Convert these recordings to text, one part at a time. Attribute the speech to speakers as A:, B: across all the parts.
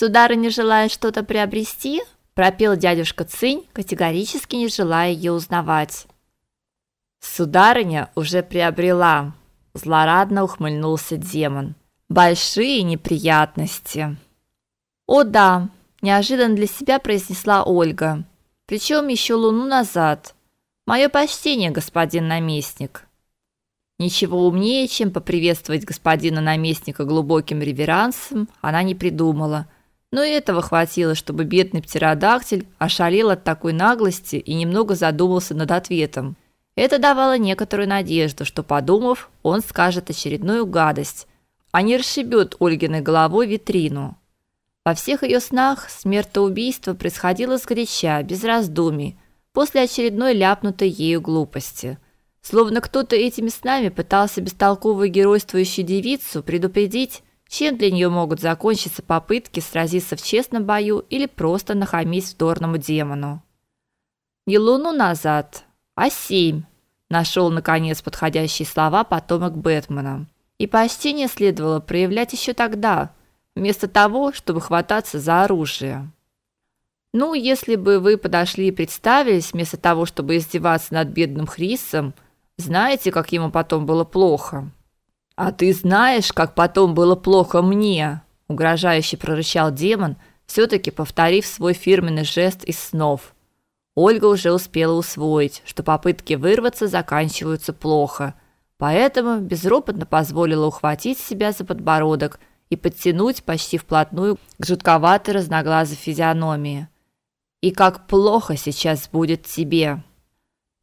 A: Сударыня желает что-то приобрести? пропел дядюшка Цинь, категорически не желая ее узнавать. Сударыня уже приобрела, злорадно ухмыльнулся демон. Большие неприятности. О да, неожиданно для себя произнесла Ольга. Причем еще луну назад. Мое почтение, господин наместник. Ничего умнее, чем поприветствовать господина наместника глубоким реверансом, она не придумала. Но и этого хватило, чтобы бедный птеродактиль ошалел от такой наглости и немного задумался над ответом. Это давало некоторую надежду, что подумав, он скажет очередную гадость, а не расшибет Ольгиной головой витрину. Во всех ее снах смертоубийство происходило сгоряча, без раздумий, после очередной ляпнутой ею глупости. Словно кто-то этими снами пытался бестолковую геройствующую девицу предупредить, чем для нее могут закончиться попытки сразиться в честном бою или просто нахамить вторному демону. Не луну назад, а семь, нашел наконец подходящие слова потомок Бэтмена. И почтение следовало проявлять еще тогда, вместо того, чтобы хвататься за оружие. Ну, если бы вы подошли и представились вместо того, чтобы издеваться над бедным Хрисом, знаете, как ему потом было плохо? А ты знаешь, как потом было плохо мне, угрожающе прорычал демон, все таки повторив свой фирменный жест из снов. Ольга уже успела усвоить, что попытки вырваться заканчиваются плохо, поэтому безропотно позволила ухватить себя за подбородок и подтянуть почти вплотную к жутковатой разноглазой физиономии. И как плохо сейчас будет тебе.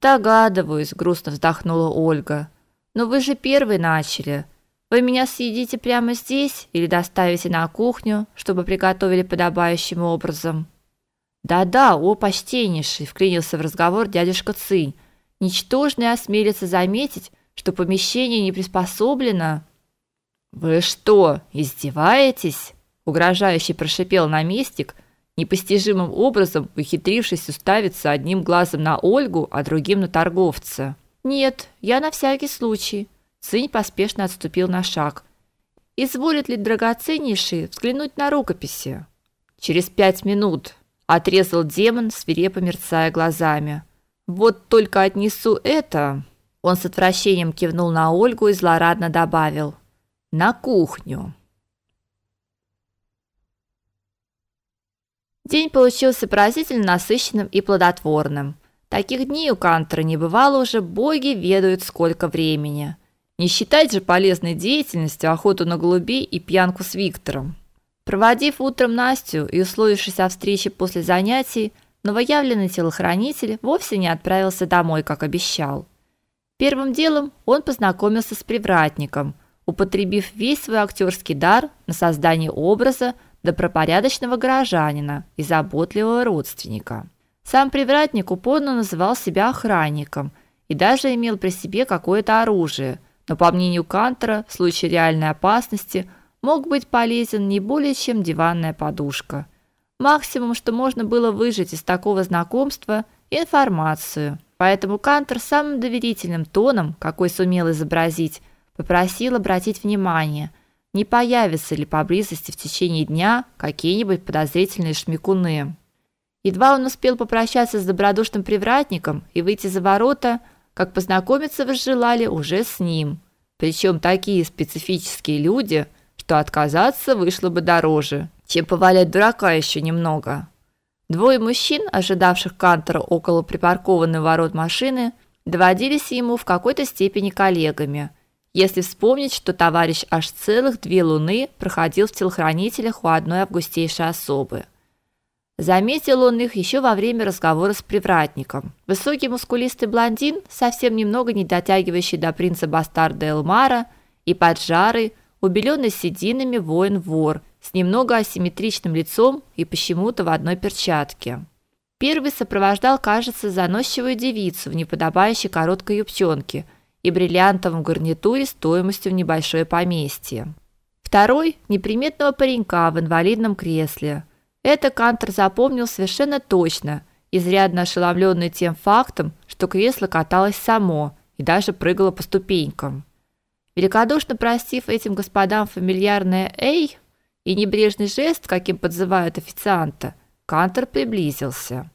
A: Догадываюсь, грустно вздохнула Ольга. Но вы же первый начали. Вы меня съедите прямо здесь или доставите на кухню, чтобы приготовили подобающим образом? Да-да, о почтеннейший, вклинился в разговор дядюшка Цинь. Ничтожный осмелится заметить, что помещение не приспособлено. Вы что, издеваетесь? угрожающе прошипел наместник, непостижимым образом ухитрившись уставиться одним глазом на Ольгу, а другим на торговца. Нет, я на всякий случай. Цинь поспешно отступил на шаг. Изволит ли драгоценнейший взглянуть на рукописи? Через пять минут отрезал демон, свирепо мерцая глазами. Вот только отнесу это. Он с отвращением кивнул на Ольгу и злорадно добавил: на кухню. День получился поразительно насыщенным и плодотворным. Таких дней у Кантера не бывало уже, боги ведают сколько времени. Не считать же полезной деятельностью охоту на голубей и пьянку с Виктором. Проводив утром Настю и условившись о встрече после занятий, новоявленный телохранитель вовсе не отправился домой, как обещал. Первым делом он познакомился с привратником, употребив весь свой актерский дар на создание образа добропорядочного горожанина и заботливого родственника. Сам привратник упорно называл себя охранником и даже имел при себе какое-то оружие, но по мнению Кантера, в случае реальной опасности – мог быть полезен не более чем диванная подушка. Максимум, что можно было выжать из такого знакомства информацию. Поэтому Кантер самым доверительным тоном, какой сумел изобразить, попросил обратить внимание, не появятся ли поблизости в течение дня какие-нибудь подозрительные шмекуны. Едва он успел попрощаться с добродушным привратником и выйти за ворота, как познакомиться возжелали уже с ним. Причем такие специфические люди, что отказаться вышло бы дороже, чем повалять дурака еще немного. Двое мужчин, ожидавших Кантера около припаркованной ворот машины, доводились ему в какой-то степени коллегами. Если вспомнить, что товарищ аж целых две луны проходил в телохранителях у одной августейшей особы. Заметил он их еще во время разговора с привратником. Высокий мускулистый блондин, совсем немного не дотягивающий до принца бастарда Элмара, и поджарый, убеленный сединами воин-вор с немного асимметричным лицом и почему-то в одной перчатке. Первый сопровождал, кажется, заносчивую девицу в неподобающей короткой юбчонке и бриллиантовом гарнитуре стоимостью в небольшое поместье. Второй неприметного паренька в инвалидном кресле. Это Кантер запомнил совершенно точно, изрядно ошеломленный тем фактом, что кресло каталось само и даже прыгало по ступенькам. Великодушно простив этим господам фамильярное «эй», и небрежный жест, каким подзывают официанта, Кантер приблизился.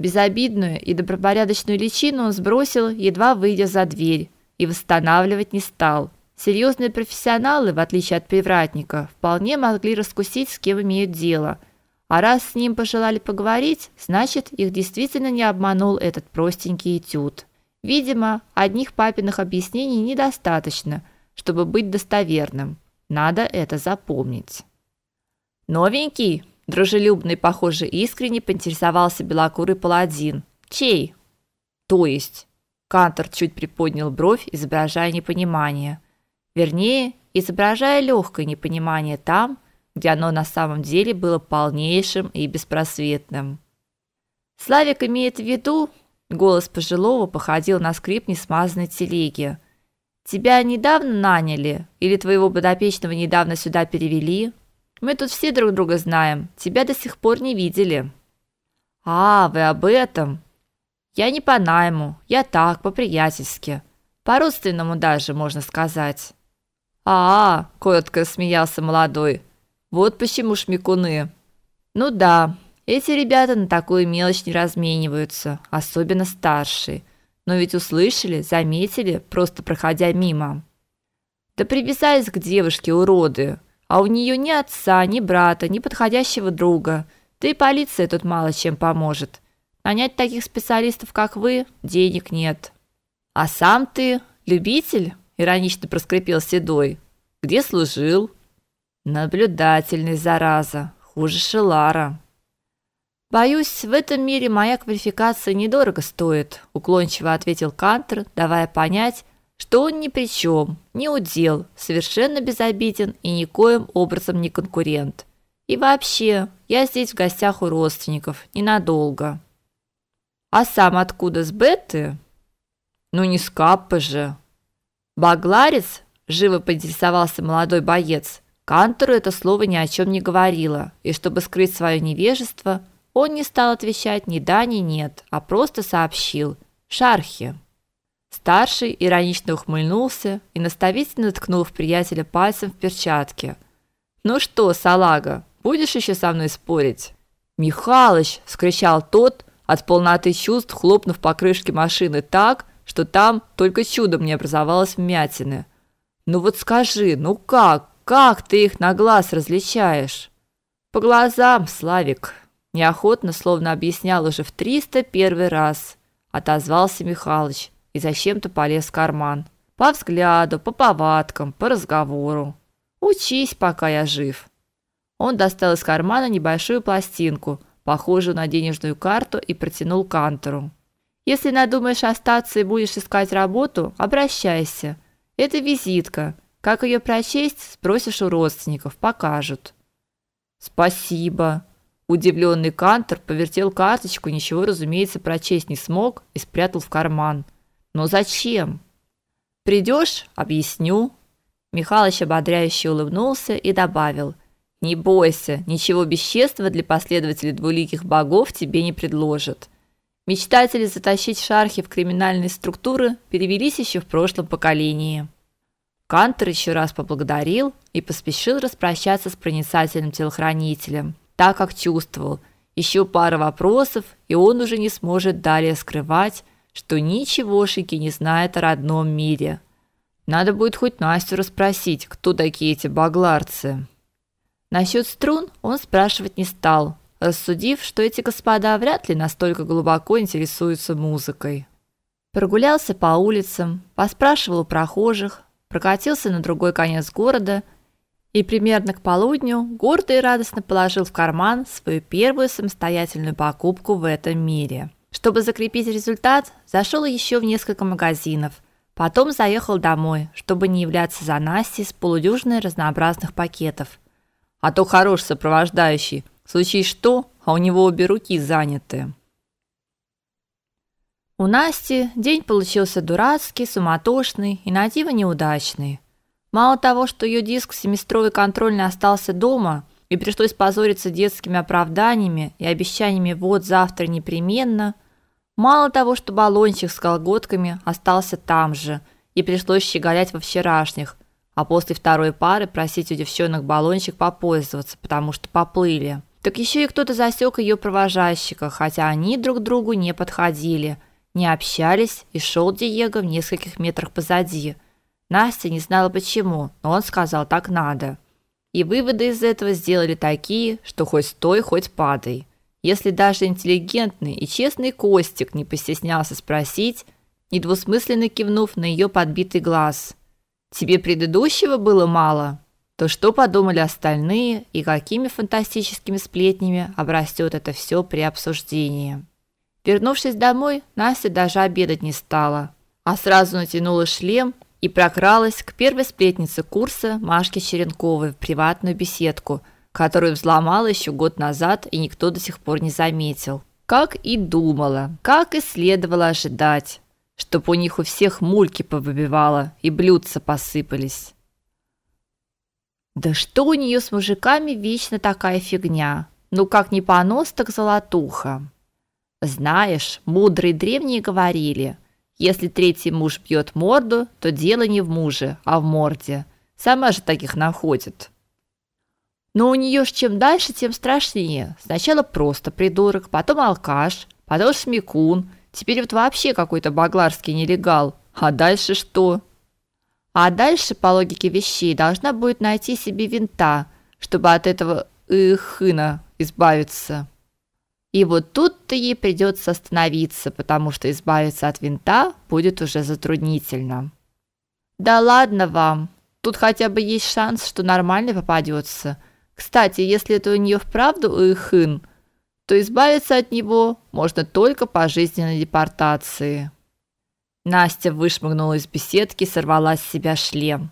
A: Безобидную и добропорядочную личину он сбросил, едва выйдя за дверь, и восстанавливать не стал. Серьезные профессионалы, в отличие от привратника, вполне могли раскусить, с кем имеют дело. А раз с ним пожелали поговорить, значит, их действительно не обманул этот простенький этюд. Видимо, одних папиных объяснений недостаточно, чтобы быть достоверным. Надо это запомнить. Новенький, дружелюбный, похоже, искренне поинтересовался белокурый паладин. Чей? То есть Кантор чуть приподнял бровь, изображая непонимание. Вернее, изображая легкое непонимание там, где оно на самом деле было полнейшим и беспросветным. Славик имеет в виду, голос пожилого походил на скрип несмазанной телеги. Тебя недавно наняли или твоего подопечного недавно сюда перевели? Мы тут все друг друга знаем. Тебя до сих пор не видели. А, вы об этом? Я не по найму, я так, по-приятельски. По-родственному даже, можно сказать. А, -а, -а коротко смеялся молодой. Вот почему шмекуны. Ну да, эти ребята на такую мелочь не размениваются, особенно старшие. Но ведь услышали, заметили, просто проходя мимо. Да привязались к девушке уроды, а у нее ни отца, ни брата, ни подходящего друга. Да и полиция тут мало чем поможет. Нанять таких специалистов, как вы, денег нет. А сам ты любитель? иронично проскрипел Седой. Где служил? Наблюдательный зараза, хуже Шелара. Боюсь, в этом мире моя квалификация недорого стоит, уклончиво ответил Кантер, давая понять, что он ни при чем, не удел, совершенно безобиден и никоим образом не конкурент. И вообще, я здесь в гостях у родственников, ненадолго. А сам откуда с Бетты? Ну не с Каппы же. Багларец, живо поинтересовался молодой боец. Кантору это слово ни о чем не говорило, и чтобы скрыть свое невежество, он не стал отвечать ни да, ни нет, а просто сообщил: "Шархи". Старший иронично ухмыльнулся и наставительно ткнул в приятеля пальцем в перчатке. "Ну что, салага, будешь еще со мной спорить?" "Михалыч!" вскричал тот, от полноты чувств хлопнув по крышке машины так, что там только чудом не образовалось вмятины. "Ну вот скажи, ну как? Как ты их на глаз различаешь?" "По глазам, Славик", неохотно, словно объяснял уже в триста первый раз, отозвался Михалыч и зачем-то полез в карман. По взгляду, по повадкам, по разговору. Учись, пока я жив. Он достал из кармана небольшую пластинку, похожую на денежную карту, и протянул Кантору. Если надумаешь остаться и будешь искать работу, обращайся. Это визитка. Как ее прочесть, спросишь у родственников, покажут. Спасибо. Удивленный Кантор повертел карточку, ничего, разумеется, прочесть не смог и спрятал в карман. Но зачем? Придешь, объясню. Михалыч ободряюще улыбнулся и добавил: "Не бойся, ничего бесчестного для последователей двуликих богов тебе не предложат. Мечтатели затащить шархи в криминальные структуры перевелись еще в прошлом поколении". Кантер еще раз поблагодарил и поспешил распрощаться с проницательным телохранителем, так как чувствовал, еще пара вопросов, и он уже не сможет далее скрывать что ничегошеньки не знает о родном мире. Надо будет хоть Настю расспросить, кто такие эти багларцы. Насчет струн он спрашивать не стал, рассудив, что эти господа вряд ли настолько глубоко интересуются музыкой. Прогулялся по улицам, поспрашивал у прохожих, прокатился на другой конец города и примерно к полудню гордо и радостно положил в карман свою первую самостоятельную покупку в этом мире. Чтобы закрепить результат, зашел еще в несколько магазинов. Потом заехал домой, чтобы не являться за Настей с полудюжиной разнообразных пакетов. А то хорош сопровождающий. Случись что, а у него обе руки заняты. У Насти день получился дурацкий, суматошный и на диво неудачный. Мало того, что ее диск семестровый контрольный остался дома и пришлось позориться детскими оправданиями и обещаниями вот завтра непременно – Мало того, что баллончик с колготками остался там же, и пришлось щеголять во вчерашних, а после второй пары просить у девчонок баллончик попользоваться, потому что поплыли. Так еще и кто-то засек ее провожальщика, хотя они друг другу не подходили, не общались, и шел Диего в нескольких метрах позади. Настя не знала почему, но он сказал так надо. И выводы из этого сделали такие, что хоть стой, хоть падай. Если даже интеллигентный и честный Костик не постеснялся спросить, недвусмысленно кивнув на ее подбитый глаз: "Тебе предыдущего было мало?" то что подумали остальные и какими фантастическими сплетнями обрастет это все при обсуждении. Вернувшись домой, Настя даже обедать не стала, а сразу натянула шлем и прокралась к первой сплетнице курса Машке Черенковой в приватную беседку, которую взломала еще год назад и никто до сих пор не заметил. Как и думала, как и следовало ожидать, чтоб у них у всех мульки повыбивало и блюдца посыпались. Да что у нее с мужиками вечно такая фигня? Ну как не понос, так золотуха. Знаешь, мудрые древние говорили, если третий муж бьет морду, то дело не в муже, а в морде. Сама же таких находит. Но у нее ж чем дальше, тем страшнее. Сначала просто придурок, потом алкаш, потом смекун, теперь вот вообще какой-то багларский нелегал. А дальше что? А дальше, по логике вещей, должна будет найти себе винта, чтобы от этого ихына избавиться. И вот тут-то ей придется остановиться, потому что избавиться от винта будет уже затруднительно. Да ладно вам. Тут хотя бы есть шанс, что нормальный попадется. Кстати, если это у нее вправду ихын, то избавиться от него можно только по жизненной депортации. Настя вышмыгнула из беседки, сорвала с себя шлем.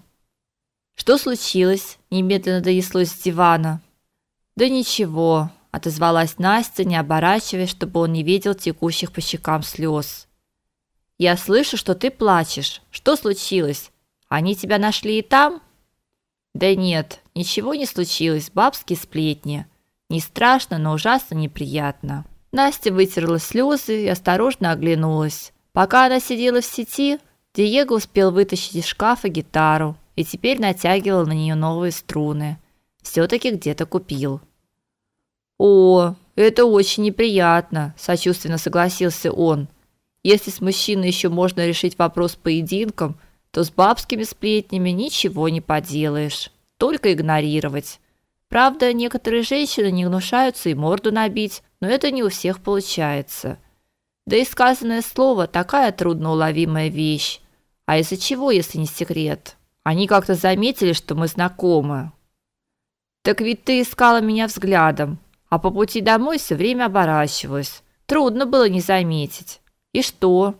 A: Что случилось? Немедленно донеслось с дивана. Да ничего, отозвалась Настя, не оборачиваясь, чтобы он не видел текущих по щекам слез. Я слышу, что ты плачешь. Что случилось? Они тебя нашли и там? Да нет, ничего не случилось, бабские сплетни. Не страшно, но ужасно неприятно. Настя вытерла слезы и осторожно оглянулась. Пока она сидела в сети, Диего успел вытащить из шкафа гитару и теперь натягивал на нее новые струны. все таки где-то купил. О, это очень неприятно, сочувственно согласился он. Если с мужчиной еще можно решить вопрос поединком, то с бабскими сплетнями ничего не поделаешь, только игнорировать. Правда, некоторые женщины не гнушаются и морду набить, но это не у всех получается. Да и сказанное слово такая трудноуловимая вещь. А из-за чего, если не секрет? Они как-то заметили, что мы знакомы. Так ведь ты искала меня взглядом, а по пути домой все время оборачивалась. Трудно было не заметить. И что?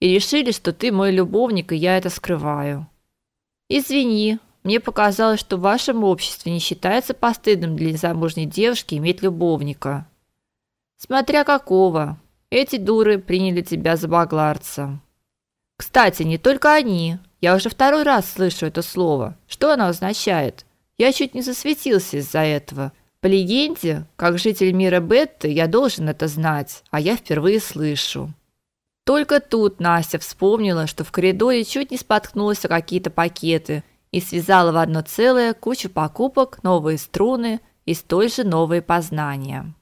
A: И решили, что ты мой любовник, и я это скрываю. Извини, мне показалось, что в вашем обществе не считается постыдным для незамужней девушки иметь любовника. Смотря какого. Эти дуры приняли тебя за багларца. Кстати, не только они. Я уже второй раз слышу это слово. Что оно означает? Я чуть не засветился из-за этого. По легенде, как житель мира Бетты, я должен это знать, а я впервые слышу. Только тут Настя вспомнила, что в коридоре чуть не споткнулась о какие-то пакеты и связала в одно целое кучу покупок, новые струны и столь же новые познания.